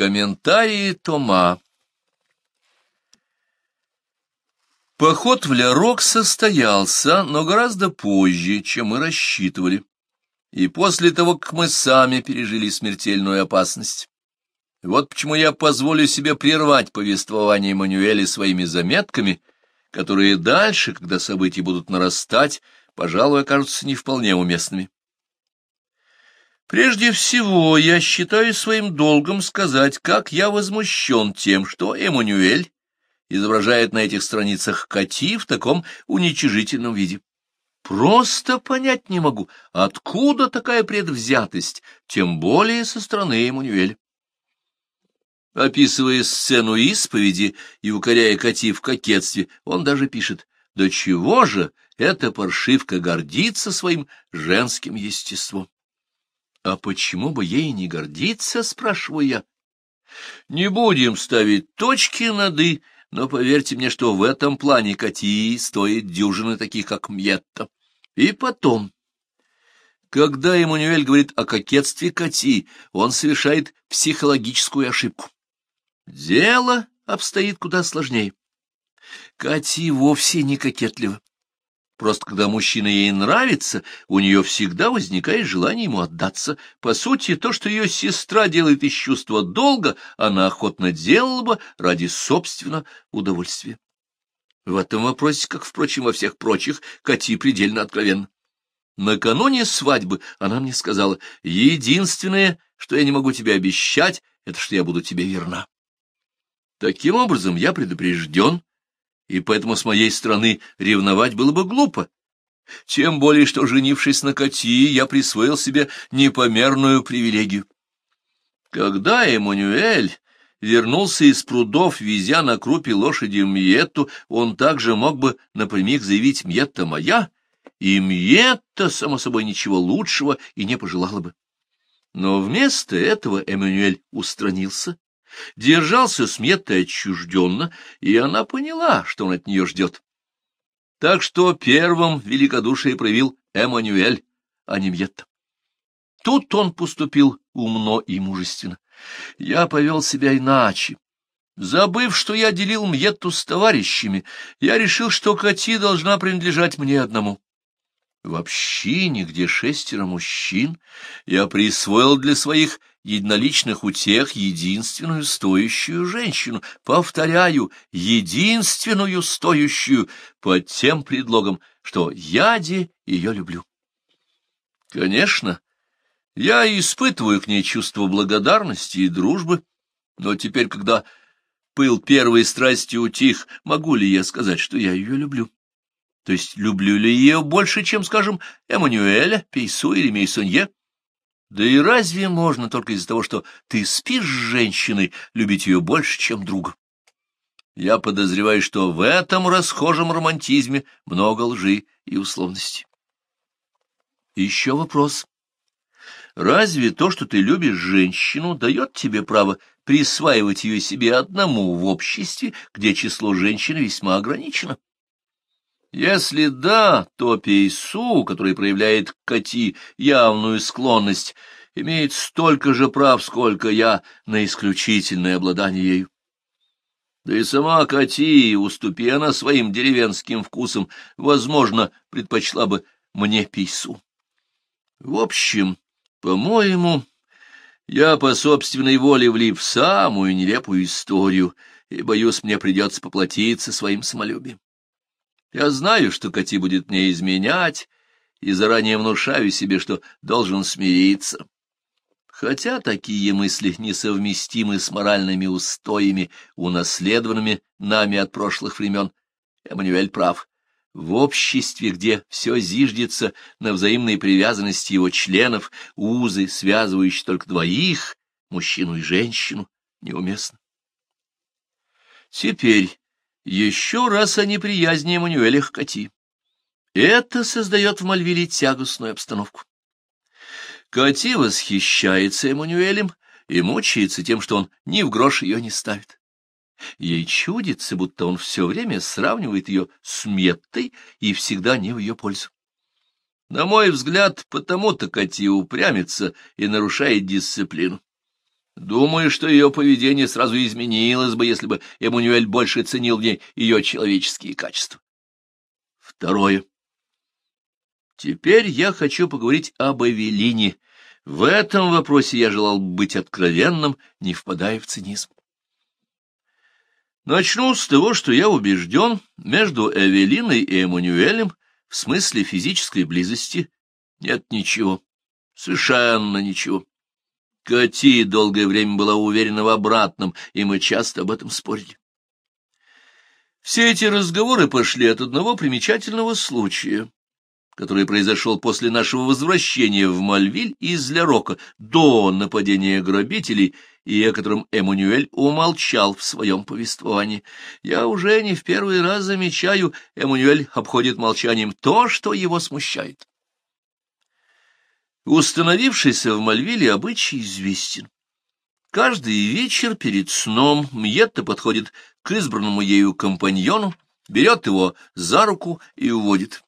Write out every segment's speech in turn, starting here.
Комментарии Тома Поход в Лярок состоялся, но гораздо позже, чем мы рассчитывали, и после того, как мы сами пережили смертельную опасность. Вот почему я позволю себе прервать повествование Манюэля своими заметками, которые дальше, когда события будут нарастать, пожалуй, окажутся не вполне уместными. Прежде всего, я считаю своим долгом сказать, как я возмущен тем, что Эммануэль изображает на этих страницах Кати в таком уничижительном виде. Просто понять не могу, откуда такая предвзятость, тем более со стороны Эммануэль. Описывая сцену исповеди и укоряя Кати в кокетстве, он даже пишет, «Да чего же эта паршивка гордится своим женским естеством?» — А почему бы ей не гордиться? — спрашиваю я. — Не будем ставить точки над «и», но поверьте мне, что в этом плане Кати стоит дюжины таких, как Мьетта. И потом... Когда Эммануэль говорит о кокетстве Кати, он совершает психологическую ошибку. Дело обстоит куда сложнее. Кати вовсе не кокетлива. Просто когда мужчина ей нравится, у нее всегда возникает желание ему отдаться. По сути, то, что ее сестра делает из чувства долга, она охотно делала бы ради собственного удовольствия. В этом вопросе, как, впрочем, во всех прочих, Кати предельно откровенна. Накануне свадьбы она мне сказала, «Единственное, что я не могу тебе обещать, это что я буду тебе верна». Таким образом, я предупрежден, и поэтому с моей стороны ревновать было бы глупо. Тем более, что, женившись на Кати, я присвоил себе непомерную привилегию. Когда Эммануэль вернулся из прудов, везя на крупе лошади Мьетту, он также мог бы напрямик заявить «Мьетта моя», и Мьетта, само собой, ничего лучшего и не пожелала бы. Но вместо этого Эммануэль устранился Держался сметой отчужденно, и она поняла, что он от нее ждет. Так что первым великодушие проявил Эммануэль, а не Мьетта. Тут он поступил умно и мужественно. Я повел себя иначе. Забыв, что я делил Мьетту с товарищами, я решил, что Кати должна принадлежать мне одному. В общине, где шестеро мужчин, я присвоил для своих единоличных утех единственную стоящую женщину, повторяю, единственную стоящую, под тем предлогом, что я ее люблю. Конечно, я испытываю к ней чувство благодарности и дружбы, но теперь, когда пыл первой страсти утих, могу ли я сказать, что я ее люблю? То есть люблю ли ее больше, чем, скажем, Эммануэля, Пейсу или Мейсонье? Да и разве можно только из-за того, что ты спишь с женщиной, любить ее больше, чем друга? Я подозреваю, что в этом расхожем романтизме много лжи и условности. Еще вопрос. Разве то, что ты любишь женщину, дает тебе право присваивать ее себе одному в обществе, где число женщин весьма ограничено? — если да, то Пейсу, который проявляет Кати явную склонность, имеет столько же прав, сколько я, на исключительное обладание ею. Да и сама Кати, уступи она своим деревенским вкусам, возможно, предпочла бы мне Пейсу. В общем, по-моему, я по собственной воле влип в самую нелепую историю, и, боюсь, мне придется поплатиться своим самолюбием. Я знаю, что Кати будет мне изменять, и заранее внушаю себе, что должен смириться. Хотя такие мысли несовместимы с моральными устоями, унаследованными нами от прошлых времен, Эммануэль прав. В обществе, где все зиждется на взаимной привязанности его членов, узы, связывающие только двоих, мужчину и женщину, неуместно. Теперь, еще раз о неприязни Эммануэля к Кати. Это создает в Мальвиле тягостную обстановку. Кати восхищается Эммануэлем и мучается тем, что он ни в грош ее не ставит. Ей чудится, будто он все время сравнивает ее с Меттой и всегда не в ее пользу. На мой взгляд, потому-то Кати упрямится и нарушает дисциплину. Думаю, что ее поведение сразу изменилось бы, если бы Эммануэль больше ценил в ней ее человеческие качества. Второе. Теперь я хочу поговорить об Эвелине. В этом вопросе я желал быть откровенным, не впадая в цинизм. Начну с того, что я убежден, между Эвелиной и Эммануэлем в смысле физической близости нет ничего, совершенно ничего. Кати долгое время была уверена в обратном, и мы часто об этом спорили. Все эти разговоры пошли от одного примечательного случая, который произошел после нашего возвращения в Мальвиль из Лярока до нападения грабителей, и о котором Эммануэль умолчал в своем повествовании. Я уже не в первый раз замечаю, Эммануэль обходит молчанием то, что его смущает. Установившийся в Мальвиле обычай известен. Каждый вечер перед сном Мьетта подходит к избранному ею компаньону, берет его за руку и уводит.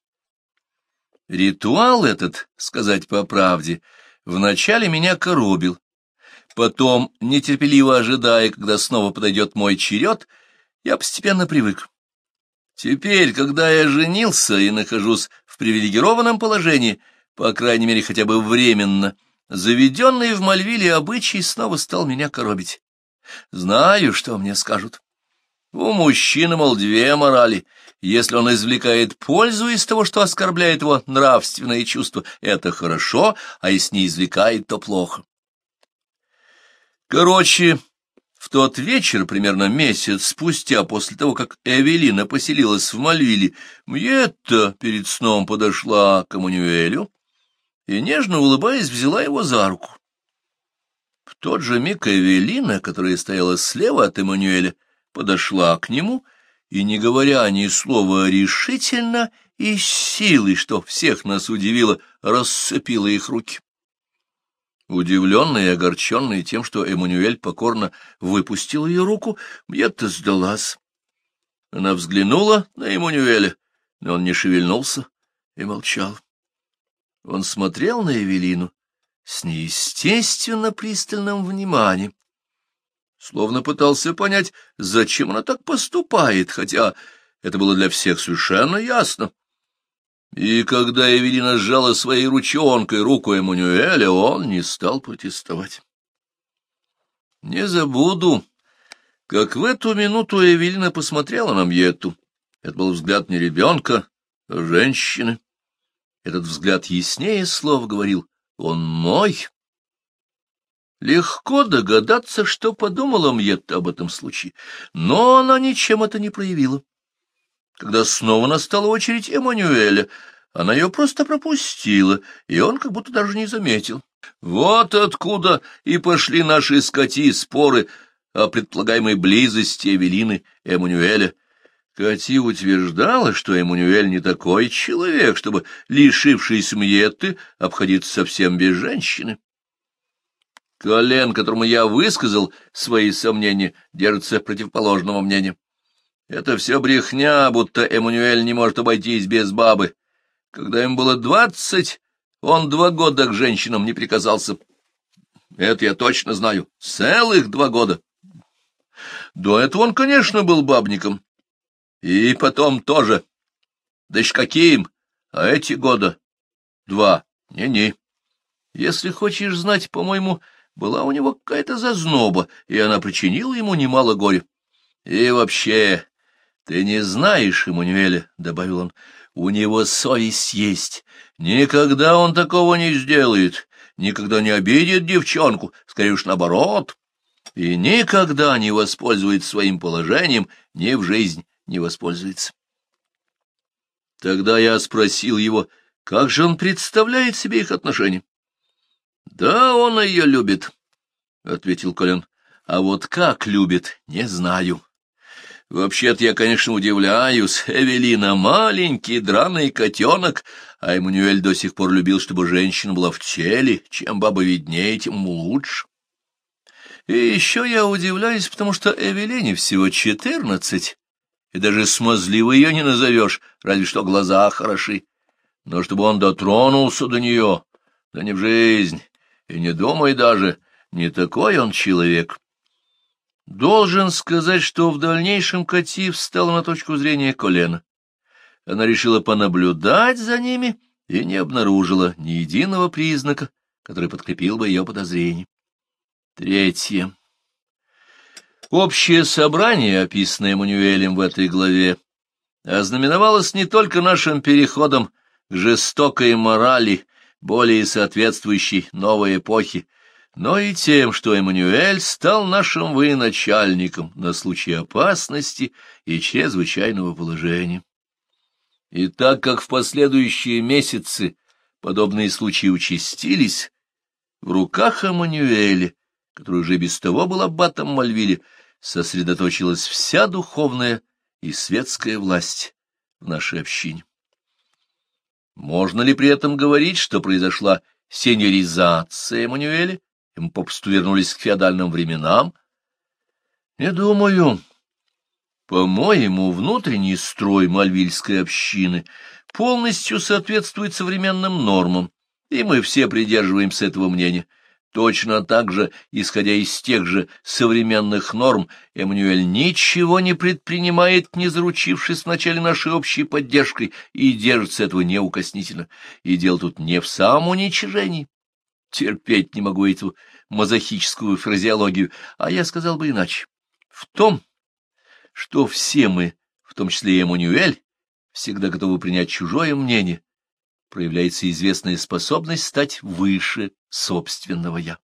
Ритуал этот, сказать по правде, вначале меня коробил. Потом, нетерпеливо ожидая, когда снова подойдет мой черед, я постепенно привык. Теперь, когда я женился и нахожусь в привилегированном положении, — по крайней мере, хотя бы временно, заведенный в Мальвиле обычай снова стал меня коробить. Знаю, что мне скажут. У мужчины, мол, две морали. Если он извлекает пользу из того, что оскорбляет его нравственное чувство, это хорошо, а если не извлекает, то плохо. Короче, в тот вечер, примерно месяц спустя, после того, как Эвелина поселилась в Мальвиле, Мьетта перед сном подошла к Эммануэлю и, нежно улыбаясь, взяла его за руку. В тот же миг Эвелина, которая стояла слева от Эммануэля, подошла к нему и, не говоря ни слова решительно и силой, что всех нас удивило, расцепила их руки. Удивленная и огорченная тем, что Эммануэль покорно выпустил ее руку, Бьетта сдалась. Она взглянула на Эммануэля, но он не шевельнулся и молчал. Он смотрел на Эвелину с неестественно пристальным вниманием, словно пытался понять, зачем она так поступает, хотя это было для всех совершенно ясно. И когда Эвелина сжала своей ручонкой руку Эммануэля, он не стал протестовать. Не забуду, как в эту минуту Эвелина посмотрела на Мьетту. Это был взгляд не ребенка, а женщины. Этот взгляд яснее слов говорил «Он мой». Легко догадаться, что подумала Мьет об этом случае, но она ничем это не проявила. Когда снова настала очередь Эммануэля, она ее просто пропустила, и он как будто даже не заметил. Вот откуда и пошли наши скоти споры о предполагаемой близости Эвелины Эммануэля, Кати утверждала, что Эммануэль не такой человек, чтобы, лишившись мьеты, обходиться совсем без женщины. Колен, которому я высказал свои сомнения, держится противоположного мнения. Это все брехня, будто Эммануэль не может обойтись без бабы. Когда им было двадцать, он два года к женщинам не приказался. Это я точно знаю. Целых два года. До этого он, конечно, был бабником. И потом тоже. Да ж каким? А эти года? Два. Не-не. Если хочешь знать, по-моему, была у него какая-то зазноба, и она причинила ему немало горя. И вообще, ты не знаешь, Эммануэля, — добавил он, — у него совесть есть. Никогда он такого не сделает, никогда не обидит девчонку, скорее уж наоборот, и никогда не воспользуется своим положением ни в жизнь, не воспользуется. Тогда я спросил его, как же он представляет себе их отношения. — Да, он ее любит, — ответил Колян. — А вот как любит, не знаю. Вообще-то я, конечно, удивляюсь. Эвелина — маленький драный котенок, а Эммануэль до сих пор любил, чтобы женщина была в теле. Чем баба виднее, тем лучше. И еще я удивляюсь, потому что Эвелине всего четырнадцать, и даже смазливой ее не назовешь, разве что глаза хороши. Но чтобы он дотронулся до нее, да не в жизнь, и не думай даже, не такой он человек. Должен сказать, что в дальнейшем Кати встала на точку зрения колена. Она решила понаблюдать за ними и не обнаружила ни единого признака, который подкрепил бы ее подозрение. Третье. Общее собрание, описанное Манюэлем в этой главе, ознаменовалось не только нашим переходом к жестокой морали, более соответствующей новой эпохе, но и тем, что Эммануэль стал нашим военачальником на случай опасности и чрезвычайного положения. И так как в последующие месяцы подобные случаи участились, в руках Эммануэля, который уже без того был аббатом Мальвиле, сосредоточилась вся духовная и светская власть в нашей общине. Можно ли при этом говорить, что произошла сеньоризация Эммануэля, и мы попусту вернулись к феодальным временам? Не думаю. По-моему, внутренний строй мальвильской общины полностью соответствует современным нормам, и мы все придерживаемся этого мнения. Точно так же, исходя из тех же современных норм, Эммануэль ничего не предпринимает, не заручившись вначале нашей общей поддержкой, и держится этого неукоснительно. И дело тут не в самоуничижении. Терпеть не могу эту мазохическую фразеологию, а я сказал бы иначе. В том, что все мы, в том числе и Эммануэль, всегда готовы принять чужое мнение, проявляется известная способность стать выше собственного «я».